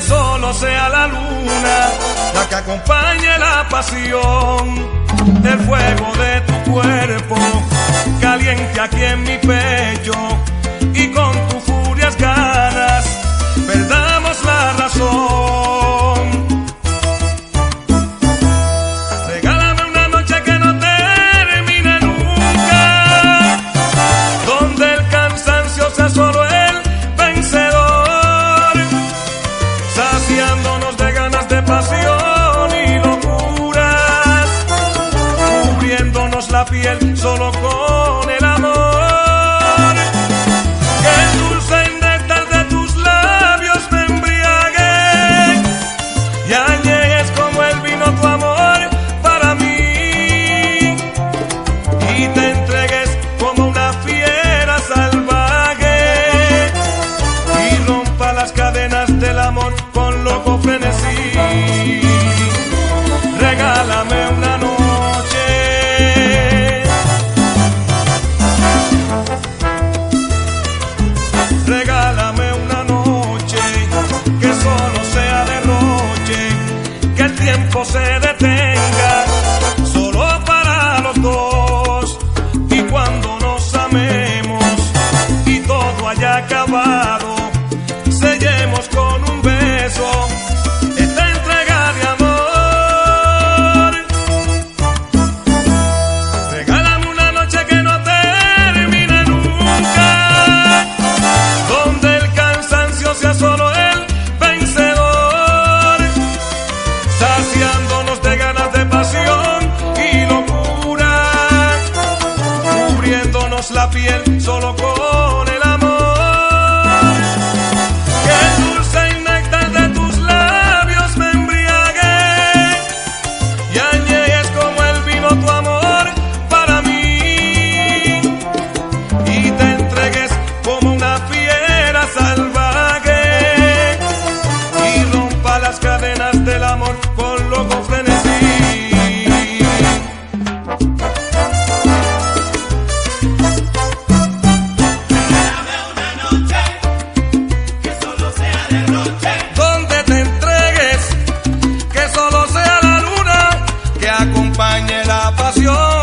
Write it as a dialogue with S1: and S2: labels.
S1: sea la luna la que acompañe la pasión del fuego de tu cuerpo, caliente aquí en mi pecho la piel solo con el amor. El tiempo se detenga solo para los dos. Y cuando nos amemos y todo haya acabado, sellemos con un beso la piel solo con dañe la pasión.